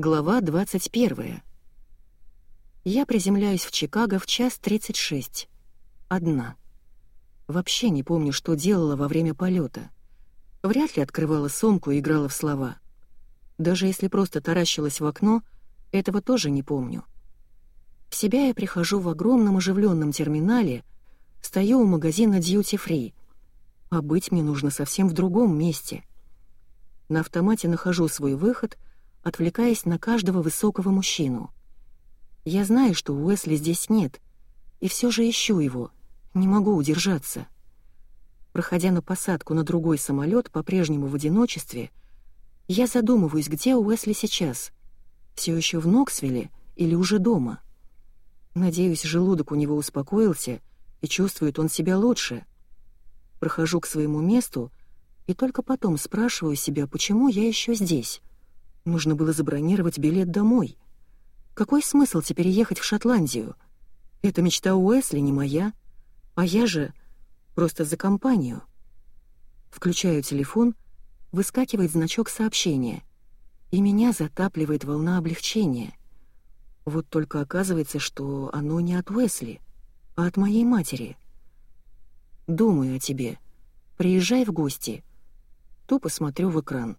Глава 21. Я приземляюсь в Чикаго в час 36. Одна. Вообще не помню, что делала во время полета. Вряд ли открывала сумку и играла в слова. Даже если просто таращилась в окно, этого тоже не помню. В себя я прихожу в огромном оживленном терминале, стою у магазина Duty Free. А быть мне нужно совсем в другом месте. На автомате нахожу свой выход — отвлекаясь на каждого высокого мужчину. Я знаю, что Уэсли здесь нет, и все же ищу его, не могу удержаться. Проходя на посадку на другой самолет, по-прежнему в одиночестве, я задумываюсь, где Уэсли сейчас. Все еще в Ноксвилле или уже дома? Надеюсь, желудок у него успокоился, и чувствует он себя лучше. Прохожу к своему месту и только потом спрашиваю себя, почему я еще здесь. Нужно было забронировать билет домой. Какой смысл теперь ехать в Шотландию? Это мечта Уэсли, не моя. А я же просто за компанию. Включаю телефон, выскакивает значок сообщения. И меня затапливает волна облегчения. Вот только оказывается, что оно не от Уэсли, а от моей матери. Думаю о тебе. Приезжай в гости. Тупо смотрю в экран.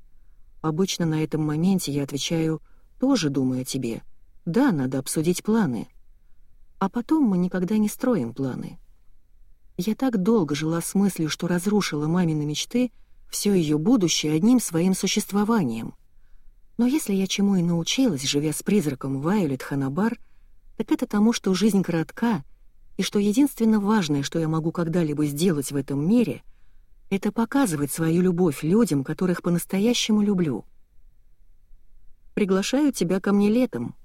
Обычно на этом моменте я отвечаю «тоже думаю о тебе». Да, надо обсудить планы. А потом мы никогда не строим планы. Я так долго жила с мыслью, что разрушила мамины мечты, все ее будущее одним своим существованием. Но если я чему и научилась, живя с призраком Вайолет Ханабар, так это тому, что жизнь коротка, и что единственное важное, что я могу когда-либо сделать в этом мире — это показывать свою любовь людям, которых по-настоящему люблю. Приглашаю тебя ко мне летом.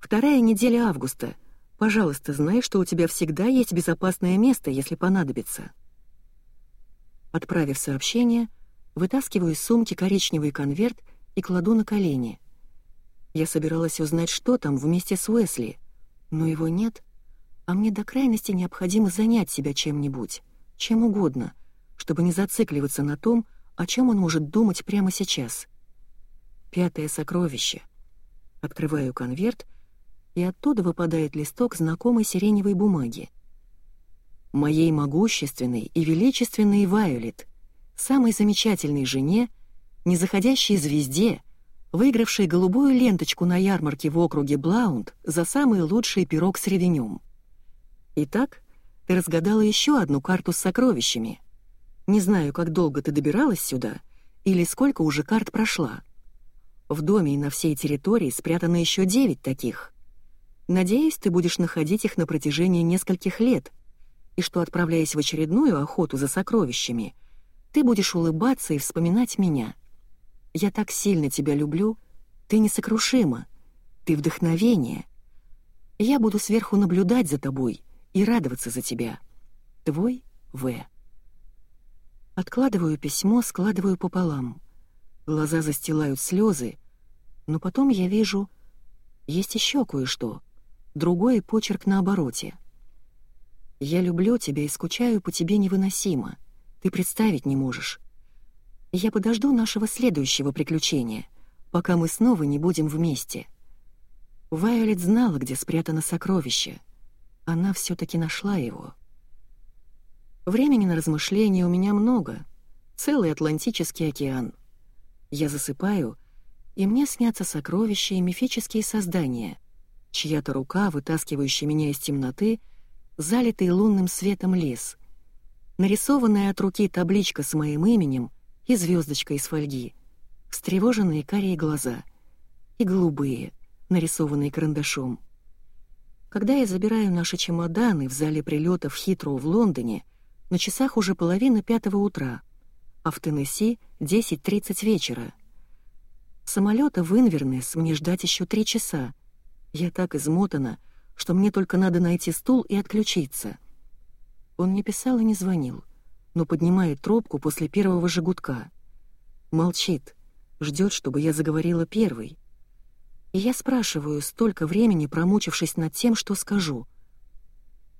Вторая неделя августа. Пожалуйста, знай, что у тебя всегда есть безопасное место, если понадобится. Отправив сообщение, вытаскиваю из сумки коричневый конверт и кладу на колени. Я собиралась узнать, что там вместе с Уэсли, но его нет, а мне до крайности необходимо занять себя чем-нибудь, чем угодно — чтобы не зацикливаться на том, о чем он может думать прямо сейчас. Пятое сокровище. Открываю конверт, и оттуда выпадает листок знакомой сиреневой бумаги. Моей могущественной и величественной Вайолет, самой замечательной жене, незаходящей звезде, выигравшей голубую ленточку на ярмарке в округе Блаунд за самый лучший пирог с ревенем. Итак, ты разгадала еще одну карту с сокровищами — не знаю, как долго ты добиралась сюда или сколько уже карт прошла. В доме и на всей территории спрятано еще девять таких. Надеюсь, ты будешь находить их на протяжении нескольких лет, и что, отправляясь в очередную охоту за сокровищами, ты будешь улыбаться и вспоминать меня. Я так сильно тебя люблю, ты несокрушима, ты вдохновение. Я буду сверху наблюдать за тобой и радоваться за тебя. Твой В. Откладываю письмо, складываю пополам. Глаза застилают слезы, но потом я вижу... Есть еще кое-что. Другой почерк на обороте. «Я люблю тебя и скучаю по тебе невыносимо. Ты представить не можешь. Я подожду нашего следующего приключения, пока мы снова не будем вместе». Вайолет знала, где спрятано сокровище. Она все таки нашла его. Времени на размышления у меня много. Целый Атлантический океан. Я засыпаю, и мне снятся сокровища и мифические создания, чья-то рука, вытаскивающая меня из темноты, залитый лунным светом лес, нарисованная от руки табличка с моим именем и звездочка из фольги, встревоженные карие глаза и голубые, нарисованные карандашом. Когда я забираю наши чемоданы в зале прилета в Хитроу в Лондоне — на часах уже половина пятого утра, а в Теннесси — 10.30 вечера. Самолета в Инвернес мне ждать еще три часа. Я так измотана, что мне только надо найти стул и отключиться. Он не писал и не звонил, но поднимает трубку после первого же гудка. Молчит, ждет, чтобы я заговорила первой. И я спрашиваю, столько времени промучившись над тем, что скажу.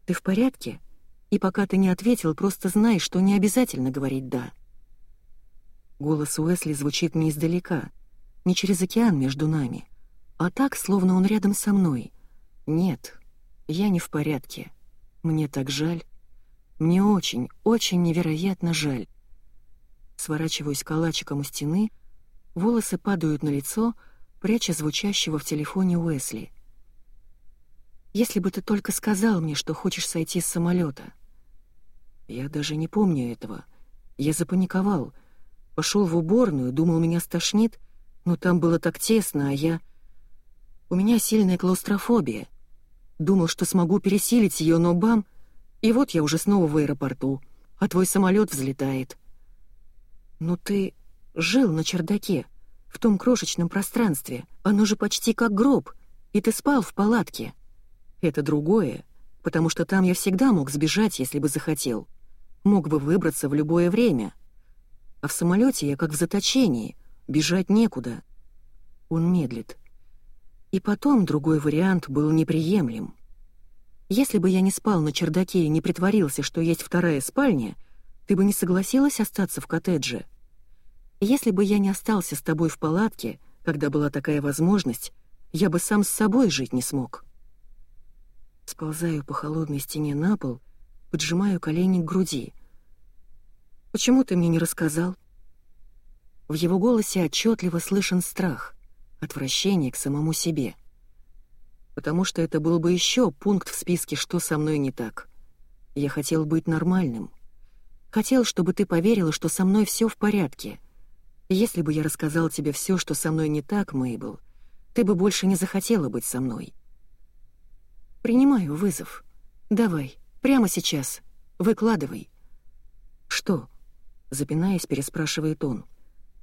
«Ты в порядке?» И пока ты не ответил, просто знай, что не обязательно говорить «да». Голос Уэсли звучит не издалека, не через океан между нами. А так, словно он рядом со мной. Нет, я не в порядке. Мне так жаль. Мне очень, очень невероятно жаль. Сворачиваюсь калачиком у стены, волосы падают на лицо, пряча звучащего в телефоне Уэсли. «Если бы ты только сказал мне, что хочешь сойти с самолета. Я даже не помню этого. Я запаниковал. Пошел в уборную, думал, меня стошнит, но там было так тесно, а я... У меня сильная клаустрофобия. Думал, что смогу пересилить ее, но бам — и вот я уже снова в аэропорту, а твой самолет взлетает. Но ты жил на чердаке, в том крошечном пространстве. Оно же почти как гроб, и ты спал в палатке. Это другое, потому что там я всегда мог сбежать, если бы захотел. Мог бы выбраться в любое время. А в самолете я как в заточении, бежать некуда. Он медлит. И потом другой вариант был неприемлем. Если бы я не спал на чердаке и не притворился, что есть вторая спальня, ты бы не согласилась остаться в коттедже. Если бы я не остался с тобой в палатке, когда была такая возможность, я бы сам с собой жить не смог. Сползаю по холодной стене на пол, поджимаю колени к груди. «Почему ты мне не рассказал?» В его голосе отчетливо слышен страх, отвращение к самому себе — потому что это был бы еще пункт в списке «Что со мной не так?». Я хотел быть нормальным. Хотел, чтобы ты поверила, что со мной все в порядке. Если бы я рассказал тебе все, что со мной не так, Мейбл, ты бы больше не захотела быть со мной. Принимаю вызов. Давай, прямо сейчас. Выкладывай. Что? Запинаясь, переспрашивает он.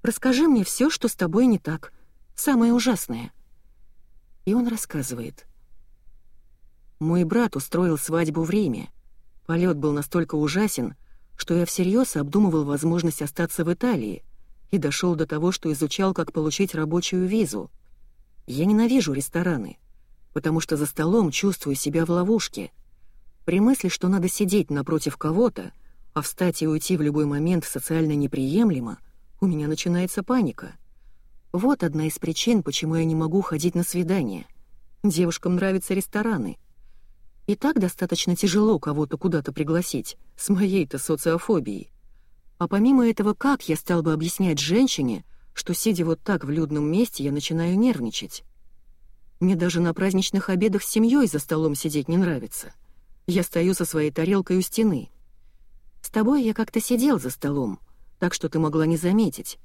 Расскажи мне все, что с тобой не так. Самое ужасное. И он рассказывает. Мой брат устроил свадьбу в Риме. Полет был настолько ужасен, что я всерьез обдумывал возможность остаться в Италии и дошел до того, что изучал, как получить рабочую визу. Я ненавижу рестораны, потому что за столом чувствую себя в ловушке. При мысли, что надо сидеть напротив кого-то, а встать и уйти в любой момент социально неприемлемо, у меня начинается паника. Вот одна из причин, почему я не могу ходить на свидания. Девушкам нравятся рестораны. И так достаточно тяжело кого-то куда-то пригласить, с моей-то социофобией. А помимо этого, как я стал бы объяснять женщине, что, сидя вот так в людном месте, я начинаю нервничать? Мне даже на праздничных обедах с семьей за столом сидеть не нравится. Я стою со своей тарелкой у стены. С тобой я как-то сидел за столом, так что ты могла не заметить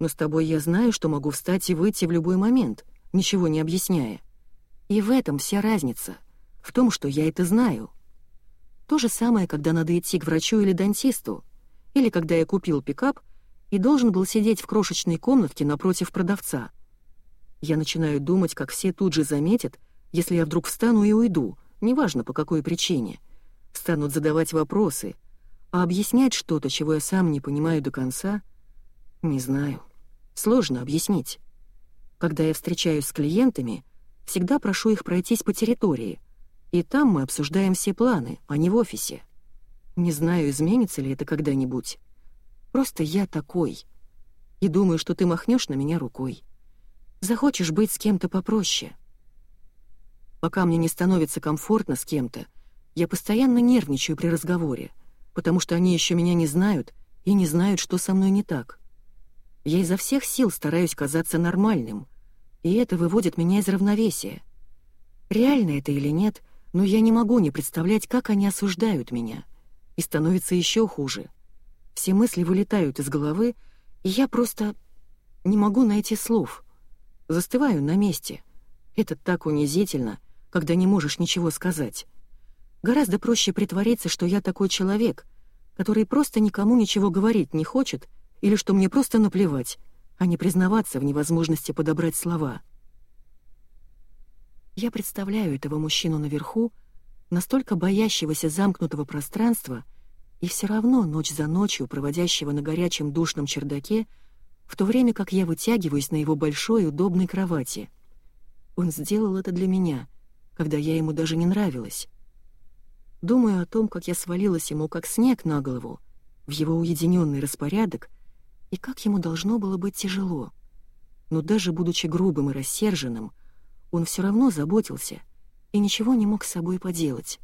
но с тобой я знаю, что могу встать и выйти в любой момент, ничего не объясняя. И в этом вся разница, в том, что я это знаю. То же самое, когда надо идти к врачу или дантисту, или когда я купил пикап и должен был сидеть в крошечной комнатке напротив продавца. Я начинаю думать, как все тут же заметят, если я вдруг встану и уйду, неважно по какой причине. Станут задавать вопросы, а объяснять что-то, чего я сам не понимаю до конца, не знаю. Сложно объяснить. Когда я встречаюсь с клиентами, всегда прошу их пройтись по территории, и там мы обсуждаем все планы, а не в офисе. Не знаю, изменится ли это когда-нибудь. Просто я такой. И думаю, что ты махнешь на меня рукой. Захочешь быть с кем-то попроще. Пока мне не становится комфортно с кем-то, я постоянно нервничаю при разговоре, потому что они еще меня не знают и не знают, что со мной не так. Я изо всех сил стараюсь казаться нормальным, и это выводит меня из равновесия. Реально это или нет, но я не могу не представлять, как они осуждают меня. И становится еще хуже. Все мысли вылетают из головы, и я просто не могу найти слов. Застываю на месте. Это так унизительно, когда не можешь ничего сказать. Гораздо проще притвориться, что я такой человек, который просто никому ничего говорить не хочет — или что мне просто наплевать, а не признаваться в невозможности подобрать слова. Я представляю этого мужчину наверху, настолько боящегося замкнутого пространства и все равно ночь за ночью проводящего на горячем душном чердаке, в то время как я вытягиваюсь на его большой удобной кровати. Он сделал это для меня, когда я ему даже не нравилась. Думаю о том, как я свалилась ему как снег на голову, в его уединенный распорядок — и как ему должно было быть тяжело. Но даже будучи грубым и рассерженным, Он все равно заботился и ничего не мог с собой поделать.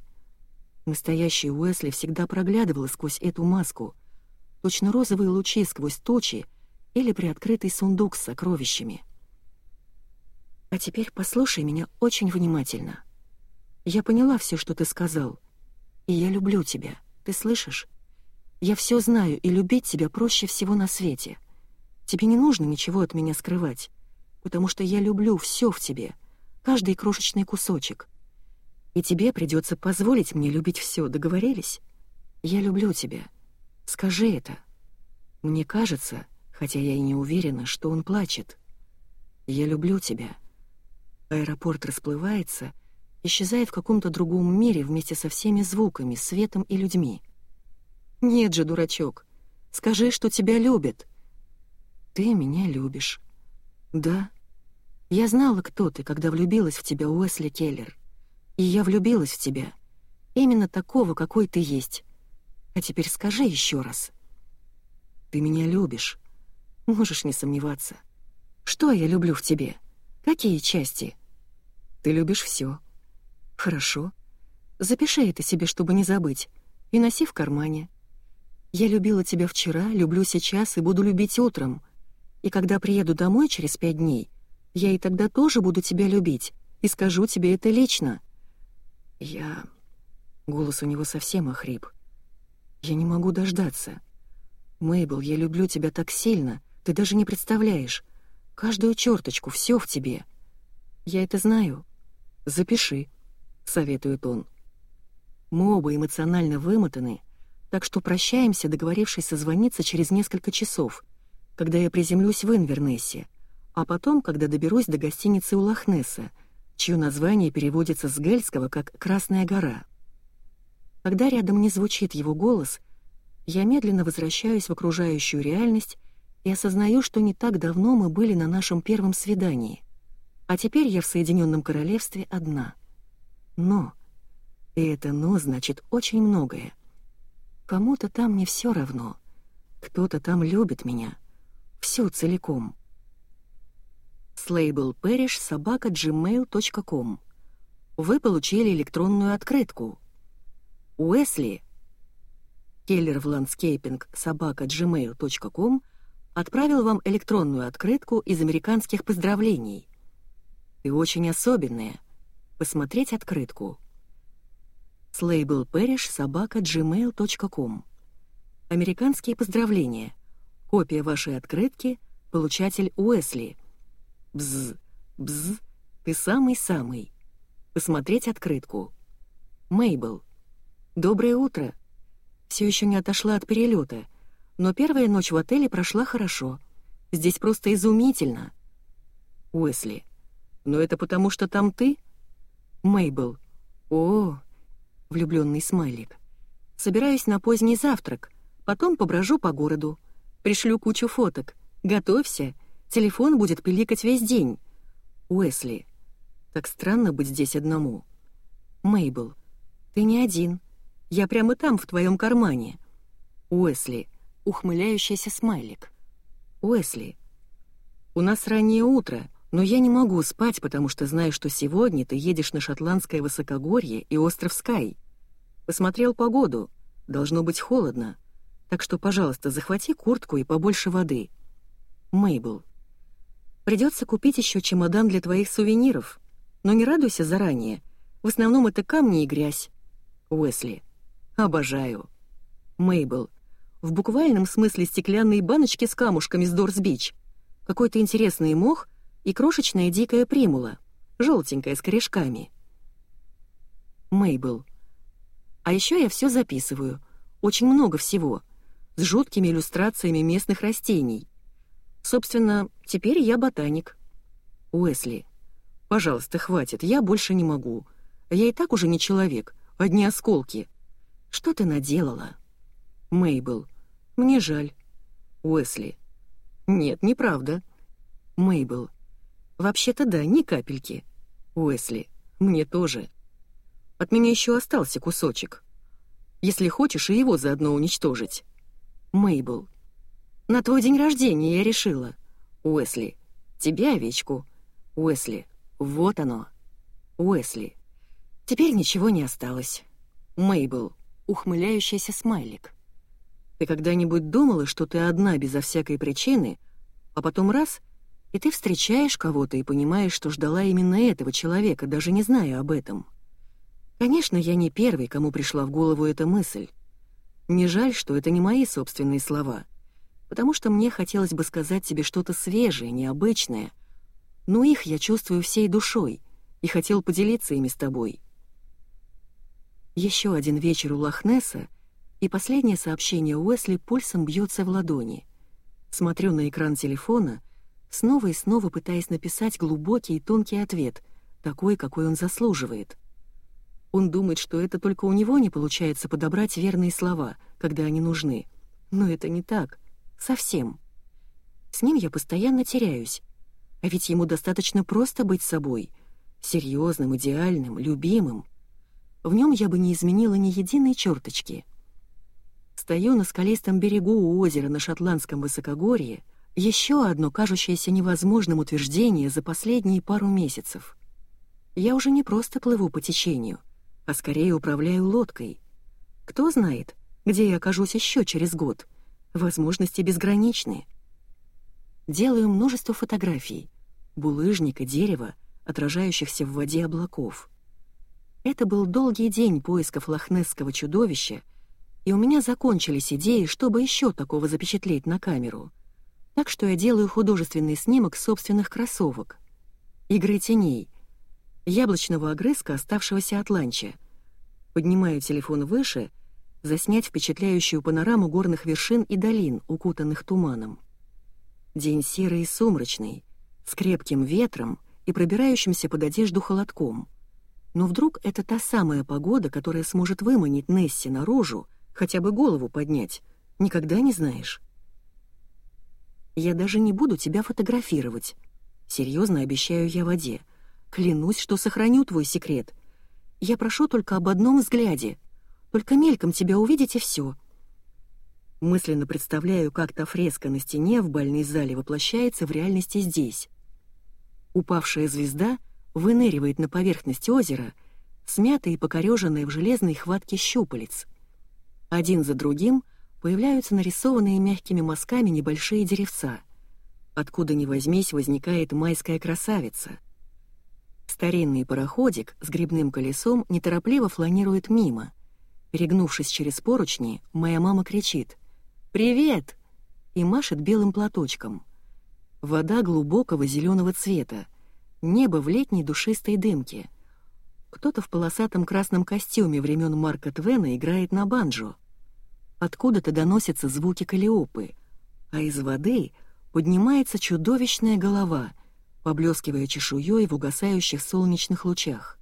Настоящий Уэсли всегда проглядывал сквозь эту маску, точно розовые лучи сквозь тучи или приоткрытый сундук с сокровищами. А теперь послушай меня очень внимательно. Я поняла все, что ты сказал, и я люблю тебя, ты слышишь? Я все знаю, и любить тебя проще всего на свете. Тебе не нужно ничего от меня скрывать, потому что я люблю все в тебе, каждый крошечный кусочек. И тебе придется позволить мне любить все, договорились? Я люблю тебя. Скажи это. Мне кажется, хотя я и не уверена, что он плачет. Я люблю тебя. Аэропорт расплывается, исчезает в каком-то другом мире вместе со всеми звуками, светом и людьми. «Нет же, дурачок, скажи, что тебя любят». «Ты меня любишь». «Да. Я знала, кто ты, когда влюбилась в тебя, Уэсли Келлер. И я влюбилась в тебя. Именно такого, какой ты есть. А теперь скажи еще раз». «Ты меня любишь». Можешь не сомневаться. Что я люблю в тебе? Какие части? Ты любишь все. Хорошо. Запиши это себе, чтобы не забыть, и носи в кармане. Я любила тебя вчера, люблю сейчас и буду любить утром. И когда приеду домой через пять дней, я и тогда тоже буду тебя любить, и скажу тебе это лично. Я... Голос у него совсем охрип. Я не могу дождаться. Мейбл, я люблю тебя так сильно, ты даже не представляешь. Каждую черточку, все в тебе. Я это знаю. Запиши, советует он. Мы оба эмоционально вымотаны, так что прощаемся, договорившись созвониться через несколько часов, когда я приземлюсь в Инвернессе, а потом, когда доберусь до гостиницы у Лохнесса, чье название переводится с гельского как «Красная гора». Когда рядом не звучит его голос, я медленно возвращаюсь в окружающую реальность и осознаю, что не так давно мы были на нашем первом свидании, а теперь я в Соединенном Королевстве одна. Но, и это «но» значит очень многое — Кому-то там не все равно. Кто-то там любит меня. Всю целиком. Слейбл собака gmail.com. Вы получили электронную открытку. Уэсли. Келлер в landscaping собака gmail.com отправил вам электронную открытку из американских поздравлений. Ты очень особенная. Посмотреть открытку slablparish.gmail.com Американские поздравления. Копия вашей открытки, получатель Уэсли. Бз, бз, ты самый-самый. Посмотреть открытку. Мейбл. Доброе утро. Все еще не отошла от перелета, но первая ночь в отеле прошла хорошо. Здесь просто изумительно. Уэсли. Но это потому, что там ты? Мейбл. О, влюбленный смайлик. «Собираюсь на поздний завтрак, потом поброжу по городу, пришлю кучу фоток. Готовься, телефон будет пиликать весь день. Уэсли, так странно быть здесь одному. Мейбл, ты не один. Я прямо там, в твоем кармане. Уэсли, ухмыляющийся смайлик. Уэсли, у нас раннее утро, но я не могу спать, потому что знаю, что сегодня ты едешь на шотландское высокогорье и остров Скай. Посмотрел погоду. Должно быть холодно. Так что, пожалуйста, захвати куртку и побольше воды. Мейбл. Придется купить еще чемодан для твоих сувениров. Но не радуйся заранее. В основном это камни и грязь. Уэсли. Обожаю. Мейбл. В буквальном смысле стеклянные баночки с камушками с Дорс-Бич. Какой-то интересный мох — и крошечная дикая примула, желтенькая с корешками. Мейбл. А еще я все записываю, очень много всего, с жуткими иллюстрациями местных растений. Собственно, теперь я ботаник. Уэсли. Пожалуйста, хватит, я больше не могу. Я и так уже не человек, одни осколки. Что ты наделала? Мейбл. Мне жаль. Уэсли. Нет, неправда. Мейбл. «Вообще-то да, ни капельки. Уэсли, мне тоже. От меня еще остался кусочек. Если хочешь, и его заодно уничтожить. Мейбл. На твой день рождения я решила. Уэсли, тебе овечку. Уэсли, Вот оно. Уэсли. Теперь ничего не осталось. Мейбл. Ухмыляющийся смайлик. Ты когда-нибудь думала, что ты одна безо всякой причины, а потом раз — и ты встречаешь кого-то и понимаешь, что ждала именно этого человека, даже не зная об этом. Конечно, я не первый, кому пришла в голову эта мысль. Не жаль, что это не мои собственные слова, потому что мне хотелось бы сказать тебе что-то свежее, необычное, но их я чувствую всей душой и хотел поделиться ими с тобой. Еще один вечер у Лохнесса, и последнее сообщение Уэсли пульсом бьется в ладони. Смотрю на экран телефона — снова и снова пытаясь написать глубокий и тонкий ответ, такой, какой он заслуживает. Он думает, что это только у него не получается подобрать верные слова, когда они нужны. Но это не так. Совсем. С ним я постоянно теряюсь. А ведь ему достаточно просто быть собой. Серьезным, идеальным, любимым. В нем я бы не изменила ни единой черточки. Стою на скалистом берегу у озера на шотландском высокогорье — еще одно кажущееся невозможным утверждение за последние пару месяцев. Я уже не просто плыву по течению, а скорее управляю лодкой. Кто знает, где я окажусь еще через год. Возможности безграничны. Делаю множество фотографий. Булыжника, дерева, отражающихся в воде облаков. Это был долгий день поисков лохнесского чудовища, и у меня закончились идеи, чтобы еще такого запечатлеть на камеру — так что я делаю художественный снимок собственных кроссовок. Игры теней. Яблочного огрызка, оставшегося от ланча. Поднимаю телефон выше, заснять впечатляющую панораму горных вершин и долин, укутанных туманом. День серый и сумрачный, с крепким ветром и пробирающимся под одежду холодком. Но вдруг это та самая погода, которая сможет выманить Несси наружу, хотя бы голову поднять. Никогда не знаешь. Я даже не буду тебя фотографировать. Серьезно обещаю я воде. Клянусь, что сохраню твой секрет. Я прошу только об одном взгляде. Только мельком тебя увидеть и все. Мысленно представляю, как та фреска на стене в бальной зале воплощается в реальности здесь. Упавшая звезда выныривает на поверхность озера, смятая и покореженная в железной хватке щупалец. Один за другим — появляются нарисованные мягкими мазками небольшие деревца. Откуда ни возьмись, возникает майская красавица. Старинный пароходик с грибным колесом неторопливо фланирует мимо. Перегнувшись через поручни, моя мама кричит «Привет!» и машет белым платочком. Вода глубокого зеленого цвета, небо в летней душистой дымке. Кто-то в полосатом красном костюме времен Марка Твена играет на банджо. Откуда-то доносятся звуки калиопы, а из воды поднимается чудовищная голова, поблескивая чешуей в угасающих солнечных лучах.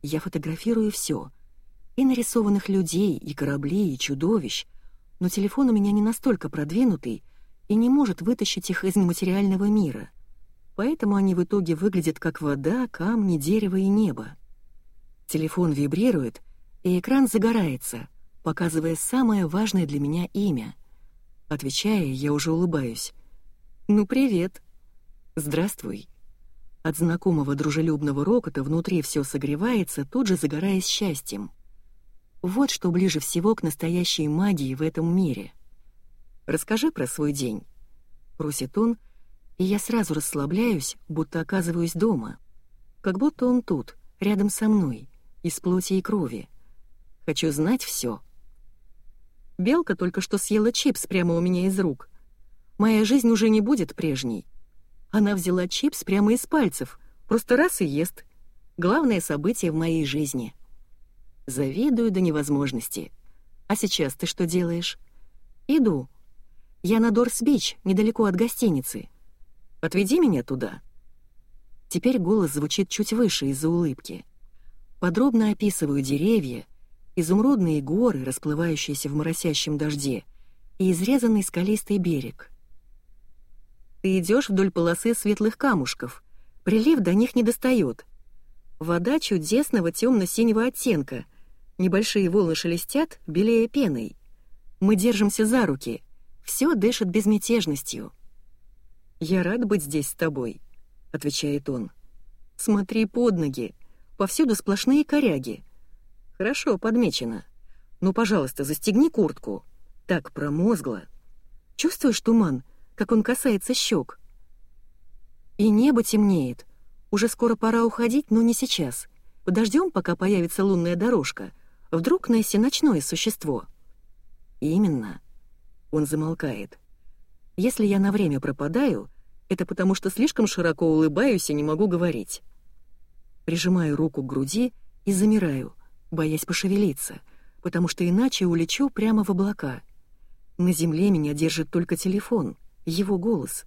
Я фотографирую все, и нарисованных людей, и корабли, и чудовищ, но телефон у меня не настолько продвинутый и не может вытащить их из нематериального мира. Поэтому они в итоге выглядят как вода, камни, дерево и небо. Телефон вибрирует, и экран загорается — показывая самое важное для меня имя. Отвечая, я уже улыбаюсь. «Ну, привет!» «Здравствуй!» От знакомого дружелюбного рокота внутри все согревается, тут же загораясь счастьем. Вот что ближе всего к настоящей магии в этом мире. «Расскажи про свой день», — просит он, и я сразу расслабляюсь, будто оказываюсь дома. Как будто он тут, рядом со мной, из плоти и крови. Хочу знать все. Белка только что съела чипс прямо у меня из рук. Моя жизнь уже не будет прежней. Она взяла чипс прямо из пальцев, просто раз и ест. Главное событие в моей жизни. Завидую до невозможности. А сейчас ты что делаешь? Иду. Я на Дорс-Бич, недалеко от гостиницы. Отведи меня туда. Теперь голос звучит чуть выше из-за улыбки. Подробно описываю деревья, изумрудные горы, расплывающиеся в моросящем дожде, и изрезанный скалистый берег. Ты идешь вдоль полосы светлых камушков, прилив до них не достает. Вода чудесного темно-синего оттенка, небольшие волны шелестят, белее пеной. Мы держимся за руки, все дышит безмятежностью. «Я рад быть здесь с тобой», — отвечает он. Смотри под ноги. Повсюду сплошные коряги. Хорошо, подмечено. Ну, пожалуйста, застегни куртку. Так промозгло. Чувствуешь туман, как он касается щек? И небо темнеет. Уже скоро пора уходить, но не сейчас. Подождем, пока появится лунная дорожка. Вдруг Несси ночное существо. Именно. Он замолкает. Если я на время пропадаю, это потому что слишком широко улыбаюсь и не могу говорить. Прижимаю руку к груди и замираю, боясь пошевелиться, потому что иначе улечу прямо в облака. На земле меня держит только телефон, его голос.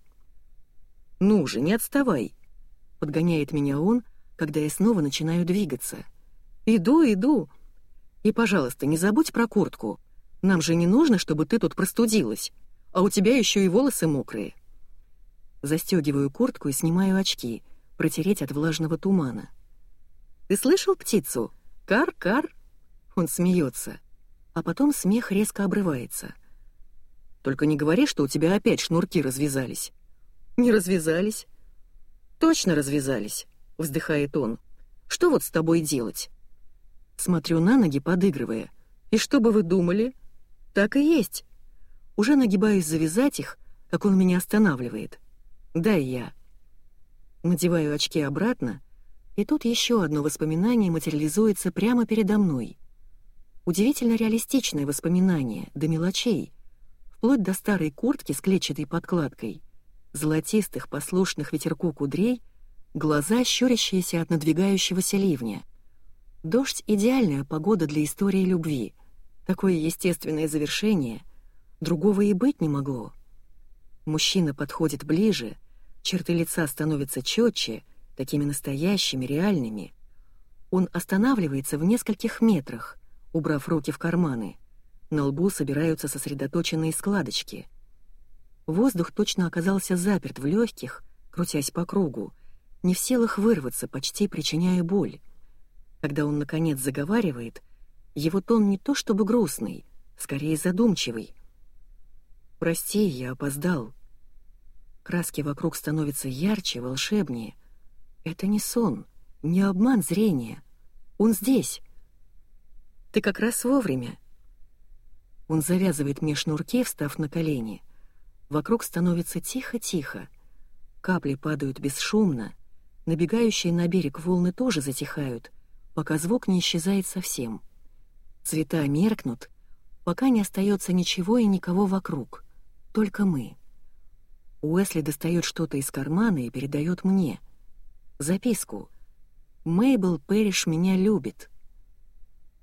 «Ну же, не отставай!» — подгоняет меня он, когда я снова начинаю двигаться. «Иду, иду!» «И, пожалуйста, не забудь про куртку. Нам же не нужно, чтобы ты тут простудилась, а у тебя еще и волосы мокрые». Застегиваю куртку и снимаю очки, протереть от влажного тумана. «Ты слышал птицу? Кар-кар!» Он смеется, а потом смех резко обрывается. «Только не говори, что у тебя опять шнурки развязались». «Не развязались». «Точно развязались», — вздыхает он. «Что вот с тобой делать?» Смотрю на ноги, подыгрывая. «И что бы вы думали?» «Так и есть». Уже нагибаюсь завязать их, как он меня останавливает. «Дай я». Надеваю очки обратно, и тут еще одно воспоминание материализуется прямо передо мной. Удивительно реалистичное воспоминание, до мелочей, вплоть до старой куртки с клетчатой подкладкой, золотистых послушных ветерку кудрей, глаза, щурящиеся от надвигающегося ливня. Дождь — идеальная погода для истории любви. Такое естественное завершение. Другого и быть не могло. Мужчина подходит ближе, черты лица становятся четче, такими настоящими, реальными. Он останавливается в нескольких метрах, убрав руки в карманы. На лбу собираются сосредоточенные складочки. Воздух точно оказался заперт в легких, крутясь по кругу, не в силах вырваться, почти причиняя боль. Когда он, наконец, заговаривает, его тон не то чтобы грустный, скорее задумчивый. «Прости, я опоздал». Краски вокруг становятся ярче, волшебнее. Это не сон, не обман зрения. Он здесь. Ты как раз вовремя. Он завязывает мне шнурки, встав на колени. Вокруг становится тихо-тихо. Капли падают бесшумно. Набегающие на берег волны тоже затихают — пока звук не исчезает совсем. Цвета меркнут, пока не остается ничего и никого вокруг, только мы. Уэсли достает что-то из кармана и передает мне. Записку. «Мейбл Пэриш меня любит».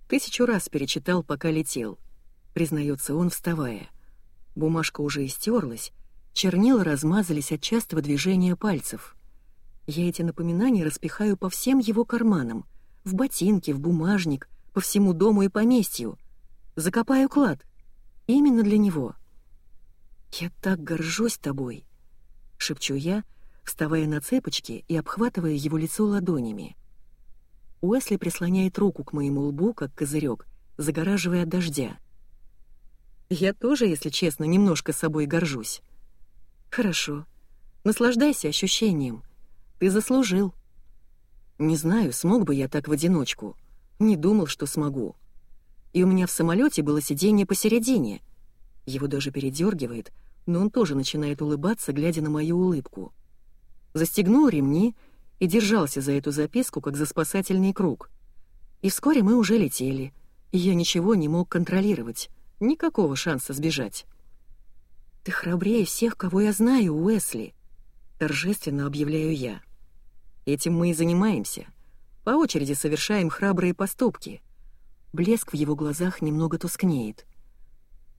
Тысячу раз перечитал, пока летел, признается он, вставая. Бумажка уже истерлась, чернила размазались от частого движения пальцев. Я эти напоминания распихаю по всем его карманам — в ботинки, в бумажник, по всему дому и поместью. Закопаю клад. Именно для него. «Я так горжусь тобой», — шепчу я, вставая на цепочки и обхватывая его лицо ладонями. Уэсли прислоняет руку к моему лбу, как козырек, загораживая от дождя. Я тоже, если честно, немножко собой горжусь. Хорошо. Наслаждайся ощущением. Ты заслужил. Не знаю, смог бы я так в одиночку. Не думал, что смогу. И у меня в самолете было сиденье посередине. Его даже передергивает, но он тоже начинает улыбаться, глядя на мою улыбку. Застегнул ремни и держался за эту записку, как за спасательный круг. И вскоре мы уже летели, и я ничего не мог контролировать, никакого шанса сбежать. «Ты храбрее всех, кого я знаю, Уэсли», — торжественно объявляю я. Этим мы и занимаемся. По очереди совершаем храбрые поступки. Блеск в его глазах немного тускнеет.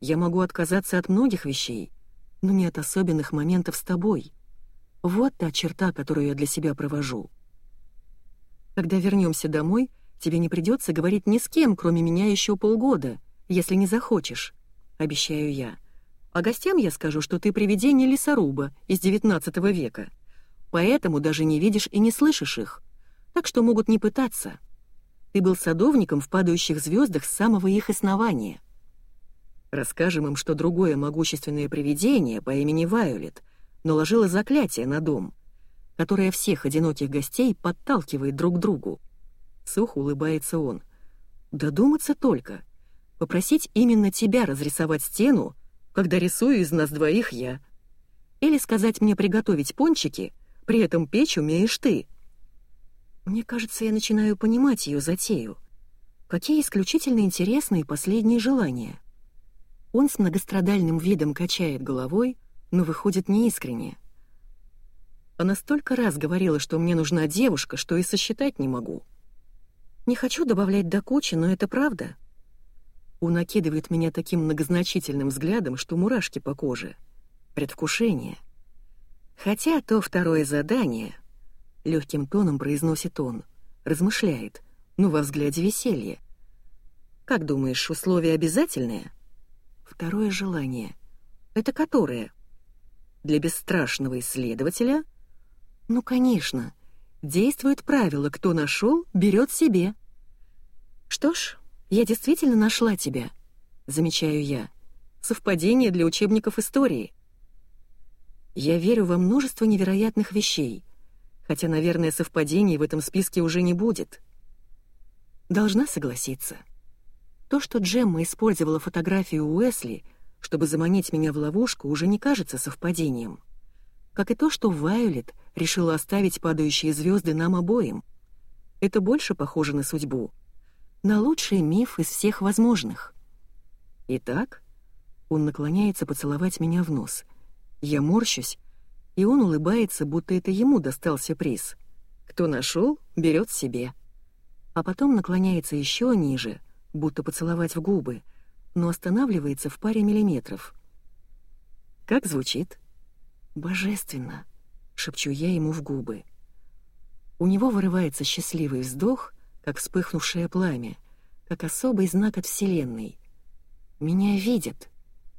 Я могу отказаться от многих вещей, но не от особенных моментов с тобой. Вот та черта, которую я для себя провожу. Когда вернемся домой, тебе не придется говорить ни с кем, кроме меня еще полгода, если не захочешь, обещаю я. А гостям я скажу, что ты привидение лесоруба из XIX века поэтому даже не видишь и не слышишь их, так что могут не пытаться. Ты был садовником в падающих звездах с самого их основания. Расскажем им, что другое могущественное привидение по имени Вайолет наложило заклятие на дом. которая всех одиноких гостей подталкивает друг к другу. Сухо улыбается он. Додуматься только. Попросить именно тебя разрисовать стену, когда рисую из нас двоих я. Или сказать мне приготовить пончики, при этом печь умеешь ты. Мне кажется, я начинаю понимать ее затею. Какие исключительно интересные последние желания. Он с многострадальным видом качает головой, но выходит неискренне. Она столько раз говорила, что мне нужна девушка, что и сосчитать не могу. Не хочу добавлять до кучи, но это правда. Он накидывает меня таким многозначительным взглядом, что мурашки по коже. Предвкушение. Хотя то второе задание, легким тоном произносит он, размышляет, ну во взгляде веселье. Как думаешь, условия обязательные? Второе желание. Это которое? Для бесстрашного исследователя — ну, конечно. Действует правило «кто нашел, берет себе». Что ж, я действительно нашла тебя, замечаю я. Совпадение для учебников истории. Я верю во множество невероятных вещей, хотя, наверное, совпадений в этом списке уже не будет. Должна согласиться. То, что Джемма использовала фотографию Уэсли, чтобы заманить меня в ловушку, уже не кажется совпадением. Как и то, что Вайолет — решила оставить падающие звезды нам обоим. Это больше похоже на судьбу, на лучший миф из всех возможных. Итак, он наклоняется поцеловать меня в нос. Я морщусь, и он улыбается, будто это ему достался приз. Кто нашел, берет себе. А потом наклоняется еще ниже, будто поцеловать в губы, но останавливается в паре миллиметров. Как звучит? Божественно шепчу я ему в губы. У него вырывается счастливый вздох, как вспыхнувшее пламя, как особый знак от Вселенной. Меня видят,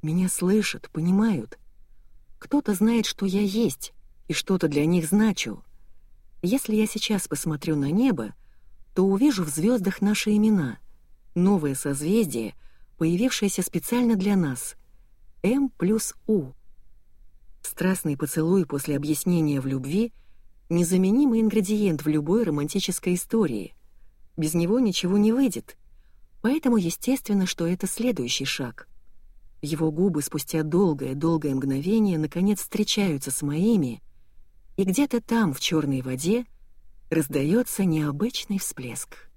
меня слышат, понимают. Кто-то знает, что я есть, и что-то для них значу. Если я сейчас посмотрю на небо, то увижу в звездах наши имена, новое созвездие, появившееся специально для нас. М плюс У. Страстный поцелуй после объяснения в любви — незаменимый ингредиент в любой романтической истории. Без него ничего не выйдет. Поэтому естественно, что это следующий шаг. Его губы спустя долгое-долгое мгновение наконец встречаются с моими, и где-то там, в черной воде, раздается необычный всплеск.